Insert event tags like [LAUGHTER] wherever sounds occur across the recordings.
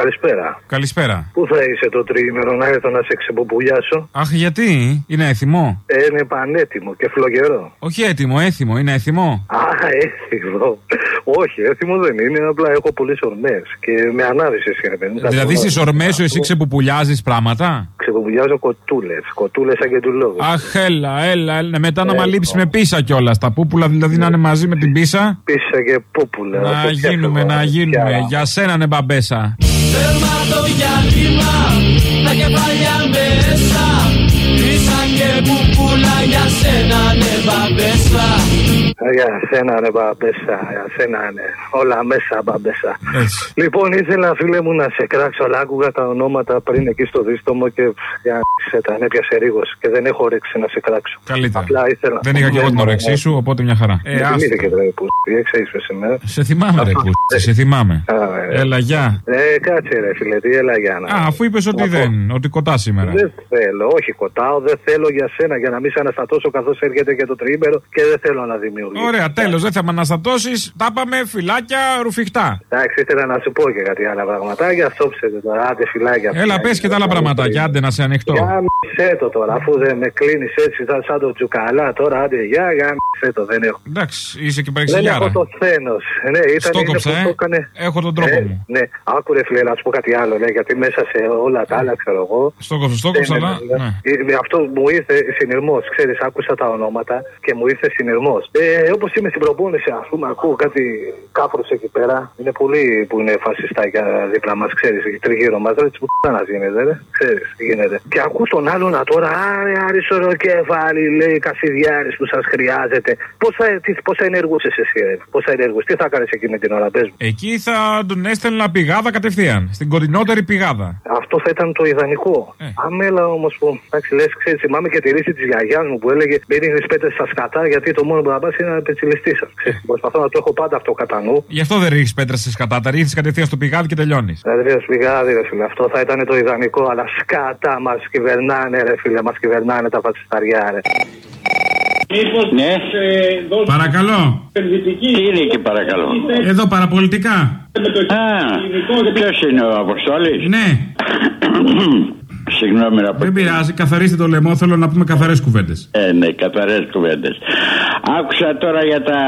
Καλησπέρα. Καλησπέρα. Πού θα είσαι το τριήμερο να έρθω να σε ξεποπουλιάσω. Αχ, γιατί; Είναι έθιμο; Ε, είναι πανέτοιμο και φλογερό. Όχι έτοιμο, έθιμο, είναι έθιμο; Α, έθιμο. Όχι, έθιμο δεν είναι. Απλά έχω πολλές ορμές και με ανάδυση είναι. Δηλαδή στις ορμές σου εσύ ξεπουπουλιάζει πράγματα; Ξεπουπουλιάζω κοτούλες. Κοτούλες σαν και του λόγου. Αχ, έλα, έλα, έλα. Μετά να μαλείψει με πίσα κιόλας. Τα πούπουλα δηλαδή να είναι μαζί με την πίσα; Πίσα και πούπουλα. Να γίνουμε, να γίνουμε. Για σένα είναι μπαμπέσα. Τέρμα το διάλειμμα, τα κεφάλια μέσα Πίσα και πουπούλα για σένα ναι μπαμπέσα Για σένα ναι μπαμπέσα, για σένα ναι Όλα μέσα μπαμπέσα Έτσι. Λοιπόν ήθελα φίλε μου να σε κράξω Αλλά άκουγα τα ονόματα πριν εκεί στο δίστομο Και για σε τα έπιασε ρίγος Και δεν έχω όρεξη να σε κράξω Καλύτερα. Απλά ήθελα Δεν είχα και εγώ την όρεξή σου, οπότε μια χαρά. Ε, Ε, άστα. θυμήθηκε ρε που εξαίσπε σήμερα Σε θυμάμαι, ρε που. Σε θυμάμαι. Α, ε. Έλα, γεια. Ε, κάτσε ρε φίλε, τι έλα για να. Α, αφού είπες ότι δεν, ότι κοτάς σήμερα. Δεν θέλω, όχι κοτάω, δεν θέλω για σένα για να μην σε αναστατώσω καθώ έρχεται και το τριήμερο και δεν θέλω να δημιουργήσω. Ωραία, τέλο, δεν θα με αναστατώσει. Τα πάμε φυλάκια ρουφιχτά. Εντάξει, ήθελα να σου πω και κάτι άλλα πραγματάκια. Στόψετε τώρα, άντε φυλάκια. Έλα, πε και τα άλλα πραγματάκια, άντε να σε ανοιχτώ. Για μισέ το τώρα, αφού δεν με κλείνει έτσι σαν, σαν το τζουκαλά τώρα, άντε για, για μισέ το, δεν έχω. Εντάξει, είσαι και Δεν παρεξηγιάρα. έχω το θένο. Ναι, ήταν Στο είναι κόψα, που ε. το έκανε. Έχω τον τρόπο Ε, μου. Ναι, άκουρε φίλε, να σου πω κάτι άλλο, ναι, γιατί μέσα σε όλα τα άλλα, ξέρω εγώ. Στο κόψα, στο κόψα, Ναι, ναι, αλλά. ναι. ναι. Ε, με Αυτό μου ήρθε συνειρμός. Ξέρεις, άκουσα τα ονόματα και μου ήρθε συνειρμός. Ε, Όπως είμαι στην προπόνηση, ας πούμε, ακούω κάτι κάφρου εκεί πέρα. Είναι πολλοί που είναι φασιστάκια δίπλα μας, ξέρεις, τριγύρω μας. Δεν που να γίνεται, ρε. Ξέρεις τι γίνεται. Και ακού τον άλλον να τώρα, άρε, άρισορο κεφάλι, λέει Κασιδιάρης που σας χρειάζεται. Πώ θα, τι- πώς θα ενεργούσες εσύ, ρε. Πώ θα ενεργούσε, τι θα κάνεις εκεί με την ώρα, πες μου. Εκεί θα τον έστελνα πηγάδα κατευθείαν. Στην κοντινότερη πηγάδα. Αυτό θα ήταν το ιδανικό. Ε. Αμέλα όμως που, εντάξει, λες, ξέρεις, θυμάμαι και τη ρίση της γιαγιάς μου που έλεγε Μην ρίχνει πέτρες στα σκατά, γιατί το μόνο που θα πας είναι να πετσιλιστείς σα. Προσπαθώ να το έχω πάντα αυτό κατά νου. Γι' αυτό δεν ρίχνεις πέτρα σε σκατά. Τα ρίχνεις κατευθείαν στο πηγάδι και τελειώνεις. Δηλαδή, ρε πηγάδι, ρε φίλε, αυτό θα ήταν το ιδανικό, αλλά σκατά μας κυβερνάνε, ρε φίλε, μας κυβερνάνε τα φατσισταριά, ρε. Ναι. Παρακαλώ. Τι είναι εκεί παρακαλώ. Εδώ παραπολιτικά. Α, ποιος είναι ο Αποστόλης; Ναι, [COUGHS] Συγγνώμη να πω. δεν πειράζει. Καθαρίστε το λαιμό. Θέλω να πούμε καθαρές κουβέντες. Ε, ναι, καθαρές κουβέντες. Άκουσα τώρα για τα,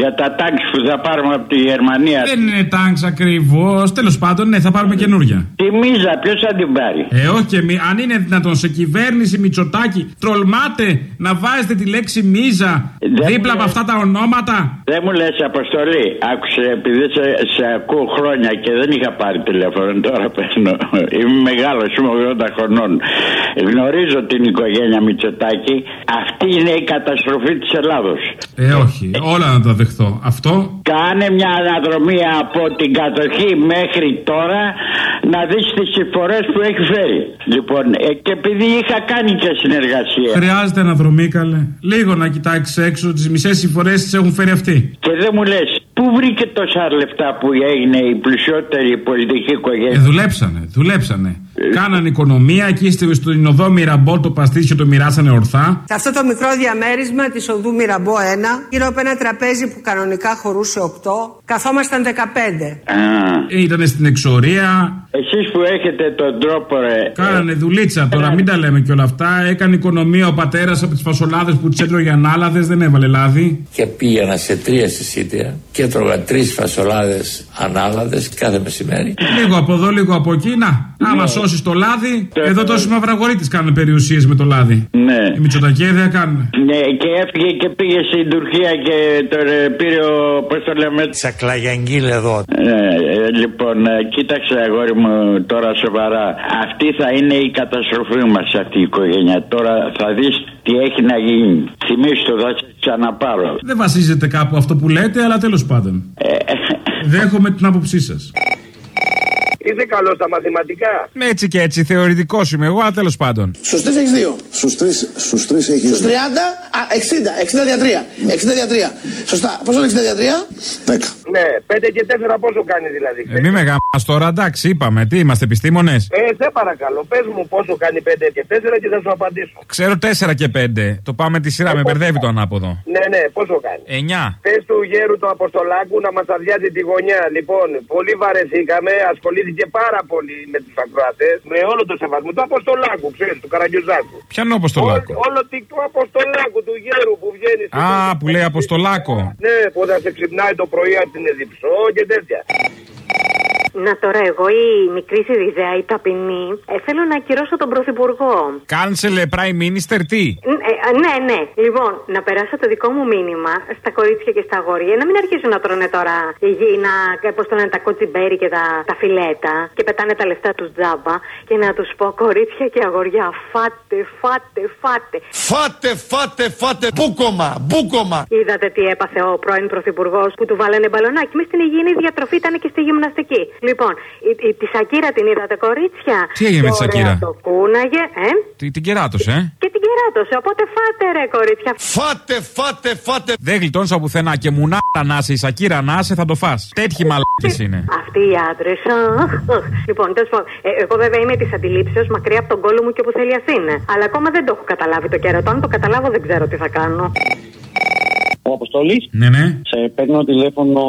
για τα τάγκ που θα πάρουμε από τη Γερμανία. Δεν είναι τάγκ ακριβώς. Τέλος πάντων, ναι, θα πάρουμε καινούρια. Τη μίζα, ποιος θα την πάρει; Ε, όχι, και μη- αν είναι δυνατόν σε κυβέρνηση Μητσοτάκη, τρολμάτε να βάζετε τη λέξη μίζα Δεν δίπλα μου από λες. αυτά τα ονόματα. Δεν μου λες αποστολή. Άκουσε, επειδή σε, σε ακούω χρόνια και δεν είχα πάρει τηλέφωνο, τώρα παίρνω. Είμαι μεγάλος, είμαι 80 χρονών. Γνωρίζω την οικογένεια Μητσοτάκη. Αυτή είναι η καταστροφή της Ελλάδος. Ε, όχι, όλα να τα δεχθώ. Αυτό Κάνε μια αναδρομή από την κατοχή μέχρι τώρα να δεις τις συμφορές που έχει φέρει. Λοιπόν, ε, και επειδή είχα κάνει και συνεργασία χρειάζεται αναδρομή, καλέ. Λίγο να κοιτάξεις έξω, τις μισές συμφορές τις έχουν φέρει αυτοί. και δεν μου λες πού βρήκε τόσα λεφτά που έγινε η πλουσιότερη πολιτική Ε, οικογένεια. δουλέψανε, δουλέψανε. Κάναν οικονομία εκεί στο- στην οδό Μυραμπό το παστίτσιο το μοιράσανε ορθά. Σε αυτό το μικρό διαμέρισμα της οδού Μυραμπό 1, γύρω από ένα τραπέζι που κανονικά χωρούσε 8, καθόμασταν 15. Α, Ήταν στην εξορία, εσείς που έχετε τον τρόπο ρε, κάνανε δουλίτσα. Τώρα μην τα λέμε και όλα αυτά. Έκανε οικονομία ο πατέρας από τις φασολάδες που τι έτρωγε ανάλαδες, δεν έβαλε λάδι. και πήγαινα σε τρία συσίτια και έτρωγα τρεις φασολάδες ανάλαδες κάθε μεσημέρι. Λίγο από εδώ, λίγο από εκεί. Να, άμα σώσει το λάδι, εδώ τόσοι μαυραγωρίτε κάνουν περιουσίες με το λάδι. ναι. Οι Μητσοτακέδια κάνουν. Ναι, και έφυγε και πήγε στην Τουρκία και τον ε, πήρε ο, πώς το λέμε, Τσακλαγιαγγίλ εδώ. Ναι, ε, λοιπόν, ε, κοίταξε αγόρι μου τώρα σοβαρά. Αυτή θα είναι η καταστροφή μας αυτή η οικογένεια. Τώρα θα δεις τι έχει να γίνει. Θυμήσου το, θα σε ξαναπάρω. Δεν βασίζεται κάπου αυτό που λέτε, αλλά τέλος πάντων. Ε, Δέχομαι την άποψή σας. Είσαι καλός στα μαθηματικά. Έτσι και έτσι, θεωρητικός είμαι εγώ, αλλά τέλος πάντων. Στους τρεις έχεις δύο. Στους τρεις στους τρεις έχεις Στους 30, α, 60, 60 δια 3. 60 δια 3. Σωστά. Πόσο είναι 60 δια 3? 10. Ναι, 5 και 4 πόσο κάνει δηλαδή. Ε, μη με γάμας τώρα, εντάξει, είπαμε. Τι είμαστε, επιστήμονες. Ε, σε παρακαλώ, πες μου πόσο κάνει 5 και 4 και θα σου απαντήσω. Ξέρω 4 και 5. Το πάμε τη σειρά, με μπερδεύει το ανάποδο. Ναι, ναι, πόσο κάνει. 9. Πε του γέρου του Αποστολάκου να μας αδειάζει τη γωνιά. Λοιπόν, πολύ βαρεθήκαμε, ασχολήθηκε πάρα πολύ με τους ακροατές, με όλο το σεβασμό του Αποστολάκου, ξέρεις, του Καραγκιουζάκου. Ποιανό όπω το λάκκο. Όλο, όλο τι- του Αποστολάκου, του γέρου που βγαίνει. στο- Α, που λέει Αποστολάκο. Ναι, που θα σε ξυπνάει το πρωί από την Εδιψό και τέτοια. Να τώρα εγώ η μικρή Σιριζέα, η ταπεινή, ε, θέλω να ακυρώσω τον Πρωθυπουργό. Κάνσελε Prime Minister, τι; Ν- ε, α, ναι, ναι. Λοιπόν, να περάσω το δικό μου μήνυμα στα κορίτσια και στα αγόρια. Να μην αρχίσουν να τρώνε τώρα υγιεινά, πώς το λένε, τα κοτσιμπέρι και τα, τα φιλέτα και πετάνε τα λεφτά τους τζάμπα. Και να τους πω, κορίτσια και αγόρια, φάτε, φάτε, φάτε. Φάτε, φάτε, φάτε. Μπούκομα, μπούκομα. Είδατε τι έπαθε ο πρώην Πρωθυπουργός που του βάλανε μπαλονάκι. Μες στην υγιεινή διατροφή ήταν και στη γυμναστική. Λοιπόν, η, η, τη Σακύρα την είδατε, κορίτσια; Τι έγινε με τη Και ωραία Σακύρα; Το κούναγε, ε; Τι, την κεράτωσε, ε; Και την κεράτωσε. Οπότε φάτε, ρε, κορίτσια. Φάτε, φάτε, φάτε. Δεν γλιτώνεις από πουθενά και μουνάρα να είσαι, η Σακύρα να είσαι, θα το φας. Τέτοιοι μαλάκες είναι. Αυτοί οι άντρες. Λοιπόν, τέλος πάντων, ε, εγώ βέβαια είμαι της αντιλήψεως μακριά από τον κόλλο μου και όπου θέλει ας είναι. Αλλά ακόμα δεν το έχω καταλάβει το κέρατο. Αν το καταλάβω, δεν ξέρω τι θα κάνω. Ο Αποστόλης. Ναι, ναι. Σε παίρνω τηλέφωνο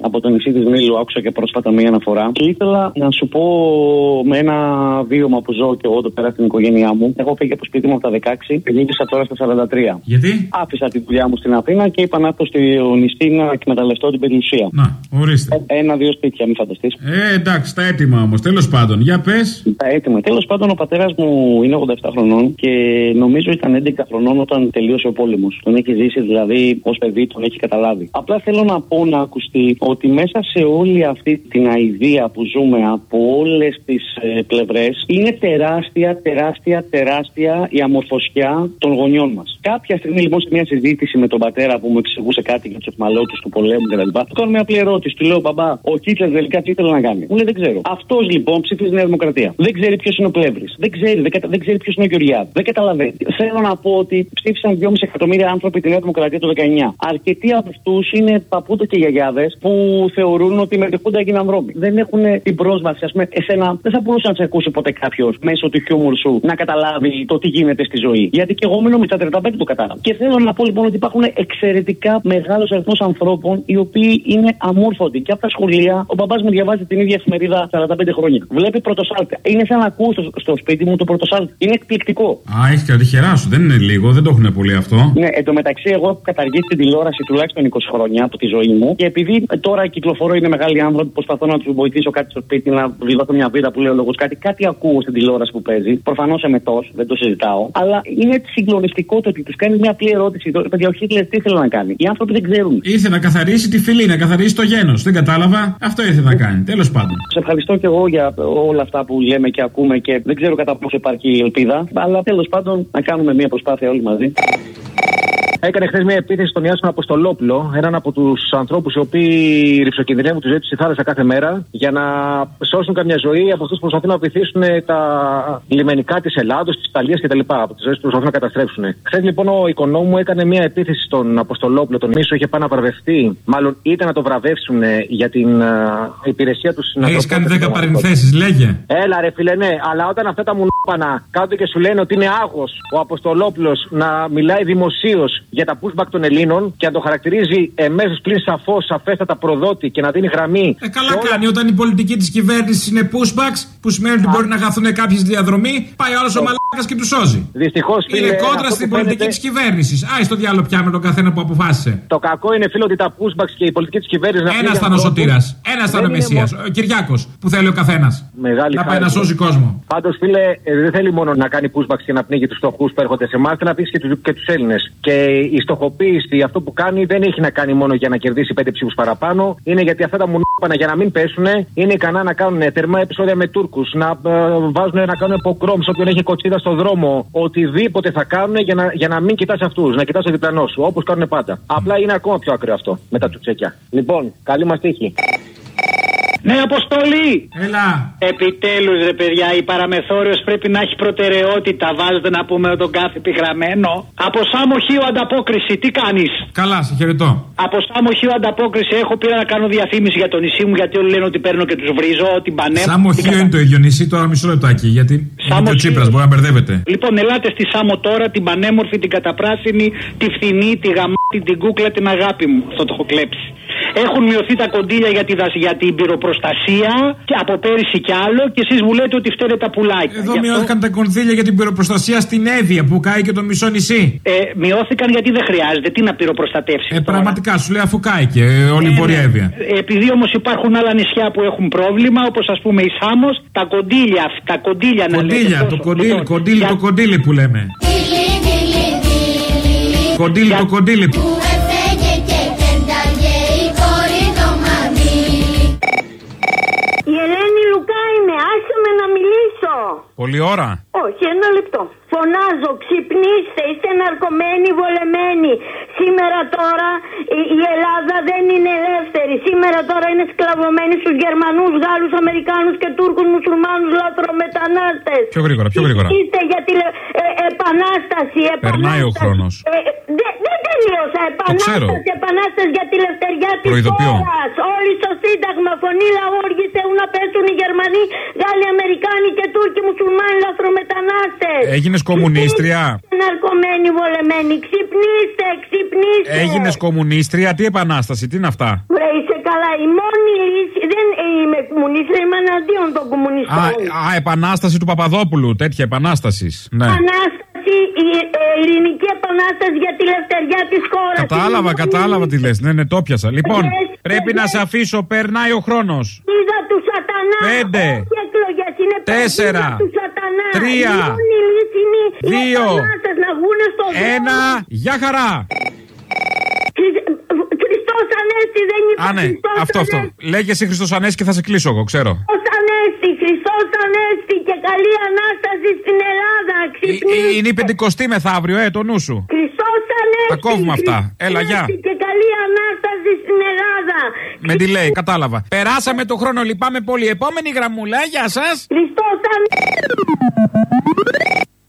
από το νησί της Μήλου. Άκουσα και πρόσφατα μία αναφορά. Και ήθελα να σου πω με ένα βίωμα που ζω και εγώ εδώ πέρα στην οικογένειά μου. Έχω φύγει από σπίτι μου από τα 16 και γύρισα τώρα στα 43. Γιατί; Άφησα τη δουλειά μου στην Αθήνα και είπα να έρθω στο νησί να εκμεταλλευτώ την περιουσία. Να, ορίστε. Ένα-δύο σπίτια, μην φανταστείς. Ε, εντάξει, τα έτοιμα όμως. Τέλος πάντων, για πες. Τα έτοιμα. Τέλος πάντων, ο πατέρας μου είναι 87 χρονών και νομίζω ήταν 11 χρονών όταν τελείωσε ο πόλεμος. Τον έχει ζήσει δηλαδή ω παιδί, τον έχει καταλάβει. Απλά θέλω να πω να ακουστεί ότι μέσα σε όλη αυτή την αηδία που ζούμε από όλες τις ε, πλευρές είναι τεράστια, τεράστια, τεράστια η αμορφωσιά των γονιών μας. Κάποια στιγμή λοιπόν σε μια συζήτηση με τον πατέρα που μου εξηγούσε κάτι για τους εχμαλώτου του πολέμου κτλ. Του κάνω μια απλή ερώτηση. Του λέω, Μπαμπά, ο Κίτλερ τελικά τι ήθελε να κάνει; Μου λέει, Δεν ξέρω. Αυτός λοιπόν ψήφιζε Νέα Δημοκρατία. Δεν ξέρει ποιος είναι ο Πλεύρης. Δεν ξέρει, δεν, κατα... δεν ξέρει ποιος είναι ο Γεωργιάδης. Δεν καταλαβαίνει. Θέλω να πω ότι ψήφισαν 2,5 εκατομμύρια άνθρωποι τη Νέα Δημοκρατία το 19. Αρκετοί από αυτούς είναι παππούτες και γιαγιάδες που θεωρούν ότι με τη Χούντα έγιναν Ρώμοι. Δεν έχουν την πρόσβαση, ας πούμε, εσένα δεν θα μπορούσε να σε ακούσει ποτέ κάποιος μέσω του χιούμορ σου να καταλάβει το τι γίνεται στη ζωή. Γιατί και εγώ μένω με τα 35 το κατάλαβα. Και θέλω να πω λοιπόν ότι υπάρχουν εξαιρετικά μεγάλος αριθμός ανθρώπων οι οποίοι είναι αμόρφωτοι. Και από τα σχολεία, ο μπαμπάς μου διαβάζει την ίδια εφημερίδα 45 χρόνια. Βλέπει πρωτοσάλτη. Είναι σαν να ακούω στο, στο σπίτι μου το πρωτοσάλτη. Είναι εκπληκτικό. Α, έχει και τα τυχερά σου. Δεν είναι λίγο, δεν το έχουν πολύ αυτό. Ναι, εντωμεταξύ, εγώ έχω καταργήσει την τηλεόραση τουλάχιστον 20 χρόνια από τη ζωή μου. Και επειδή ε, τώρα κυκλοφορώ, είναι μεγάλοι άνθρωποι, προσπαθώ να τους βοηθήσω κάτι στο σπίτι, να βιδώσω μια βίδα που λέει ο λόγος κάτι. Κάτι ακούω στην τηλεόραση που παίζει. Προφανώς εμετό, δεν το συζητάω. Αλλά είναι συγκλονιστικό το ότι τους κάνει μια απλή ερώτηση. Το παιδιά, ο Χίτλερ τι ήθελε να κάνει; Οι άνθρωποι δεν ξέρουν. Ήρθε να καθαρίσει τη φυλή, να καθαρίσει το γένος. Δεν κατάλαβα. Αυτό ήρθε να κάνει. Τέλος πάντων. Σε ευχαριστώ και εγώ για όλα αυτά που λέμε και ακούμε και δεν ξέρω κατά πόσο υπάρχει ελπίδα. Αλλά τέλος πάντων να κάνουμε μια προσπάθεια όλοι μαζί. Έκανε χθες μια επίθεση στον Ιάσον Αποστολόπουλο, έναν από τους ανθρώπους οι οποίοι ρηψοκινδυνεύουν τη ζωή τους στη θάλασσα κάθε μέρα για να σώσουν καμιά ζωή από αυτούς που προσπαθούν να βυθίσουν τα λιμενικά της Ελλάδος, της Ιταλίας κτλ. Από τις ζωές που προσπαθούν να καταστρέψουν. Χθες λοιπόν ο οικονόμου έκανε μια επίθεση στον Αποστολόπουλο, τον Μίσο είχε πάει να βραβευτεί, μάλλον ήταν να το βραβεύσουν για την α, υπηρεσία τους στην Έχεις κάνει 10 παρενθέσεις, λέγε. Έλα ρε φίλε, ναι, αλλά όταν αυτά τα μουνόπανα κάτω και σου λένε ότι είναι άγος ο Αποστολόπουλος να μιλάει δημοσίως για τα pushback των Ελλήνων και να το χαρακτηρίζει εμέσως πλην σαφώς, σαφέστατα προδότη και να δίνει γραμμή. Ε, καλά κάνει όταν η πολιτική της κυβέρνησης είναι pushbacks, που σημαίνει ότι μπορεί να χαθούν κάποιοι στη διαδρομή, πάει όλο ο μαλάκας και τους σώζει. Δυστυχώς, Είναι κόντρα στην πολιτική της κυβέρνησης. Άι στο διάλογο πια με τον καθένα που αποφάσισε. Το κακό είναι, φίλο, ότι τα pushbacks και η πολιτική της κυβέρνησης. Ένας ήταν ο Σωτήρας. Ένας ήταν ο Μεσία. Ο Κυριάκος που θέλει ο καθένας. Να πάει να σώζει κόσμο. Πάντως, φίλε, ε, δεν θέλει μόνο να κάνει pushbacks και να πνίγει τους φτωχούς που έρχονται σε εμάς, θέλει να πείσει και τους Έλληνες. Και η στοχοποίηση, αυτό που κάνει, δεν έχει να κάνει μόνο για να κερδίσει πέντε ψήφους παραπάνω. Είναι γιατί αυτά τα μουνόπανα για να μην πέσουν είναι ικανά να κάνουν τερμά επεισόδια με Τούρκους, να ε, βάζουν να κάνουν ποκρόμ σε όποιον έχει κοτσίδα στο δρόμο. Οτιδήποτε θα κάνουν για να, για να μην κοιτάς αυτούς, να κοιτάς το διπλανός σου, όπως κάνουν πάντα. Απλά είναι ακόμα πιο ακραίο αυτό με τα τσουτσέκια. Λοιπόν, καλή μας τύχη. Ναι, Αποστολή! Έλα. Επιτέλους, ρε παιδιά, η παραμεθόριος πρέπει να έχει προτεραιότητα. Βάζετε να πούμε τον κάθε επιγραμμένο. Από Σάμο Χίο ανταπόκριση, τι κάνεις; Καλά, σε χαιρετώ. Από Σάμο Χίο ανταπόκριση έχω πήρα να κάνω διαφήμιση για το νησί μου γιατί όλοι λένε ότι παίρνω και τους βρίζω, την πανέμ. Σάμο Χίο είναι το ίδιο νησί, τώρα μισό λεπτάκι. Γιατί είναι Σάμο και ο Χίο. Τσίπρας, μπορεί να μπερδεύετε. Λοιπόν, ελάτε στη Σάμο τώρα, την πανέμορφη, την καταπράσινη, τη φθηνή, τη γαμάτη, την κούκλα, την αγάπη μου. Αυτό το έχω κλέψει. Έχουν μειωθεί τα κοντήλια για, τη, δασ- για την πυροπροστασία και από πέρυσι κι άλλο και εσείς μου λέτε ότι φταίνε τα πουλάκια. Εδώ Γι' αυτό, μειώθηκαν τα κονδύλια για την πυροπροστασία στην Εύβοια που κάει και το μισό νησί. ε, μειώθηκαν γιατί δεν χρειάζεται. Τι να πυροπροστατεύσεις. Ε, πραγματικά σου λέει αφού κάει και ε, όλη η Βόρεια Εύβοια. Επειδή όμως υπάρχουν άλλα νησιά που έχουν πρόβλημα, όπως ας πούμε η Σάμος, τα κοντήλια, τα κοντήλια να λέτε. Κοντήλια, το τόσο. κοντήλι, Λοιπόν, κοντήλι, για- το κοντήλι που λέμε. Κοντήλι, το κοντήλι. Μιλήσω. Πολλή ώρα. Όχι, ένα λεπτό. Φωνάζω, ξυπνήστε, είστε ναρκωμένοι, βολεμένοι. Σήμερα τώρα η, η Ελλάδα δεν είναι ελεύθερη. Σήμερα τώρα είναι σκλαβωμένη στους Γερμανούς, Γάλλους, Αμερικάνους και Τούρκους, Μουσουλμάνους, λατρομετανάστες. Πιο γρήγορα, πιο γρήγορα. Είστε για τη ε, επανάσταση, επανάσταση. Περνάει ο χρόνος. Ε, δεν δεν τελείωσα. ξέρω. Επανάσταση, επανάσταση για τη λευτεριά της Προειδοποιώ. Χώρας. Όλοι στο Σύνταγμα, φωνή λαού, οργήστε να πέσουν οι Γερμανοί, Γάλλοι, Αμερικάνοι και Τούρκοι, Μουσουλμάνοι, λαθρομετανάστες. Έγινες κομμουνίστρια. Ναρκωμένοι, βολεμένοι. Ξυπνήστε, ξυπνήστε. Έγινες κομμουνίστρια. Τι επανάσταση, τι είναι αυτά; Βρε, είσαι καλά. Η μόνη λύση. Δεν είμαι κομμουνίστρια, είμαι εναντίον των Α, κομμουνιστών. α, επανάσταση του Παπαδόπουλου. Τέτοια επανάστασης. Ναι. Επανάσταση, η ε, ειρηνική επανάσταση για τη λευτεριά της χώρας. Κατάλαβα, κατάλαβα τι λες. Ναι, ναι, το πιασα. Λοιπόν, Yes, πρέπει να σε αφήσω. Περνάει ο χρόνος. Είδα τους σατανάς. Πέντε. Όχι εκλογές, είναι Τέσσερα. παγίδα τους σατανάς. Τρία. Η μόνη λύση είναι οι Δύο. επανάστες να βγούνε στο δρόμο. Ένα. Γεια χαρά. Χριστός Ανέστη δεν Α, υπάρχει. ναι, Χριστός αυτό, αυτό. Ανέστη. Λέγεσαι Χριστός Ανέστη και θα σε κλείσω εγώ, ξέρω. Χριστός Ανέστη, Χριστός Ανέστη και καλή Ανάσταση στην Ελλάδα. Ε, Ξυπνήστε. Είναι η πεντηκοστή μεθαύριο, ε, το νου σου. Χριστός Ανέστη. Τα κόβουμε αυτά. Χριστός Έλα, γεια. Ανέστη Και καλή Ανάσταση στην Ελλάδα. Με delay, κατάλαβα. Περάσαμε το χρόνο, λυπάμαι πολύ. Επόμενη γραμμούλα, γεια σας. Χριστός Ανέστη.